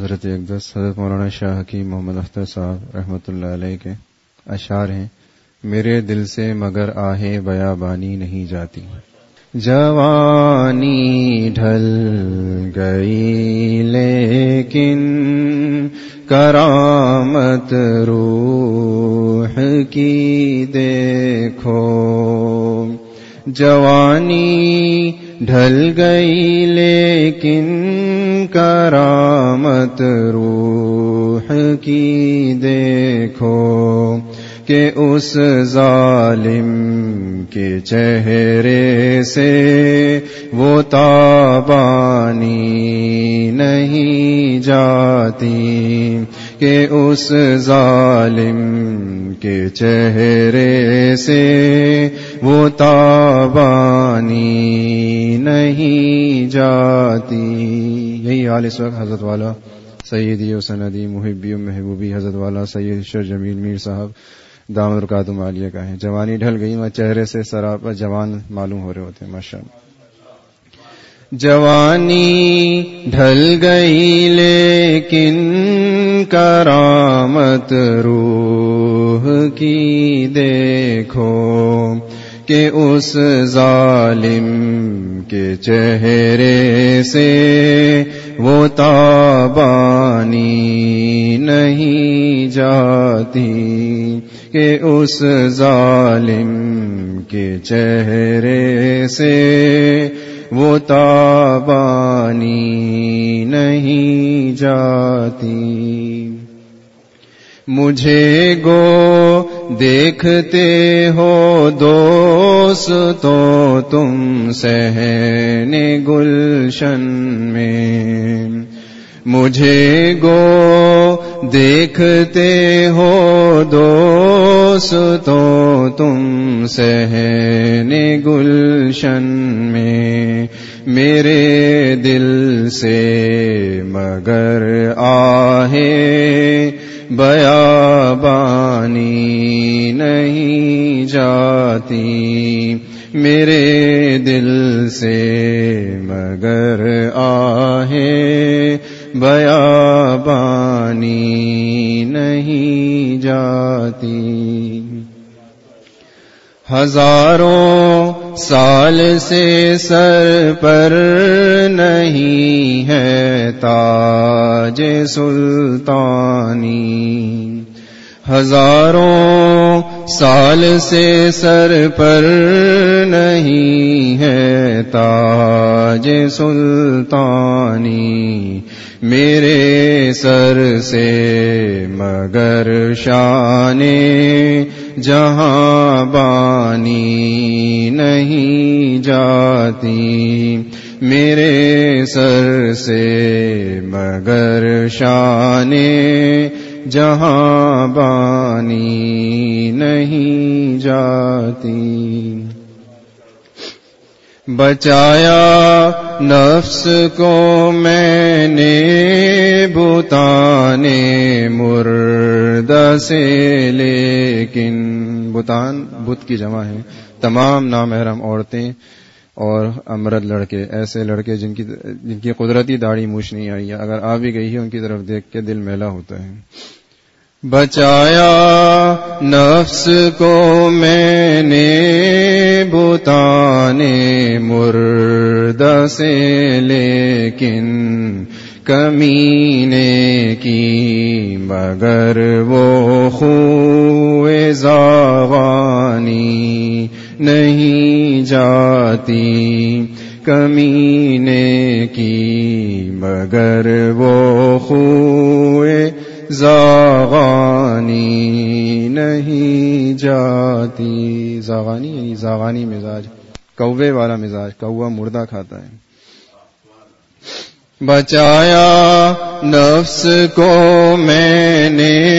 حضرت اقدس، حضرت مولانا شاہ حکیم محمد اختر صاحب رحمۃ اللہ علیہ کے اشعار ہیں، میرے دل سے مگر آہے بیا بانی نہیں جاتی۔ جوانی ڈھل گئی، لیکن کرامت روح کی دیکھو۔ جوانی ڈھل گئی لیکن کرامت روح کی دیکھو کہ اس ظالم کے چہرے سے وہ تابانی نہیں جاتی کہ اس ظالم کے چہرے سے وہ تابانی نہیں جاتی۔ یہی حال اس وقت حضرت والا سیدی و سندی محبی و محبوبی حضرت والا سید شر جمیل میر صاحب دام رکاتم عالیہ کا ہے جوانی ڈھل گئی میں چہرے سے سراپا جوان معلوم ہو رہے ہوتے ہیں ماشاء جوانی ڈھل گئی لیکن کرامت روح کی دیکھو کہ اس ظالم کے چہرے سے وہ تابانی نہیں جاتی کہ اس ظالم کے چہرے سے وہ تابانی نہیں جاتی۔ مجھے گو دیکھتے ہو دوست تو تم سہن گلشن میں۔ مجھے گو دیکھتے ہو دوست تو تم سہن گلشن میں، میرے دل سے مگر آہے بیا بانی نہیں جاتی۔ میرے دل سے مگر آہے بیا بانی نہیں جاتی۔ ہزاروں سال سے سر پر نہیں ہے تاج سلطانی۔ ہزاروں سال سے سر پر نہیں ہے تاج سلطانی۔ میرے سر سے، مگر شان جہاں بانی نہیں جاتی۔ میرے سر سے، مگر شان جہاں بانی نہیں جاتی۔ بچایا نفس کو میں نے بتانے مرد سے، لیکن بتان بت کی جمع ہے تمام نامحرم عورتیں اور امرد لڑکے، ایسے لڑکے جن کی جن کی قدرتی داڑھی موچ نہیں آئی ہے۔ اگر آ بھی گئی ہے ان کی طرف دیکھ کے دل میلا ہوتا ہے۔ بچایا نفس کو میں نے بتانے مرد سے، لیکن کمینے کی، مگر وہ خوے زوانی نہیں جاتی۔ کمینے کی، مگر وہ خوے زاغانی نہیں جاتی۔ زاغانی یعنی زاغانی مزاج۔ کوے والا مزاج کوا مردہ کھاتا ہے۔ بچایا نفس کو میں نے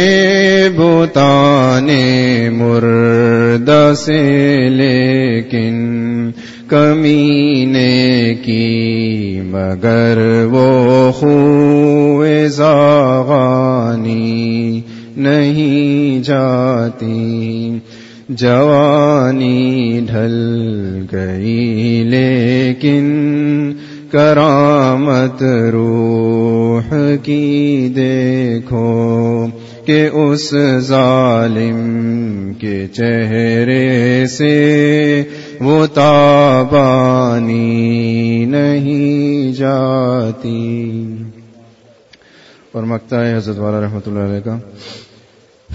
بتانے مرد سے، لیکن کمینے کی مگر وہ خوے زاغانی نہیں جاتی۔ جوانی ڈھل گئی، لیکن کرامت روح کی دیکھو کہ اس ظالم کے چہرے سے وہ تابانی نہیں جاتی۔ اور مکتا ہے، حضرت والا رحمۃ اللہ علیہ کا،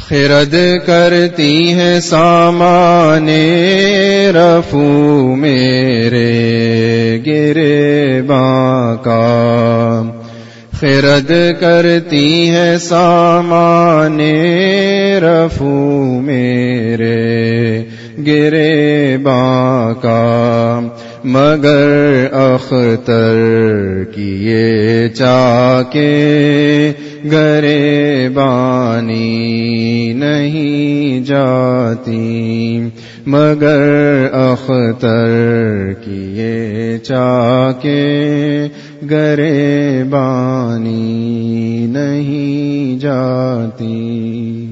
خرد کرتی ہے سامان رفو میرے گرے کا۔ خرد کرتی ہے سامان رفو میرے گرے کا، مگر اختر کیے چا کے گرے بانی نہیں جاتی، مگر اختر کیے چا کے گرے بانی نہیں جاتی۔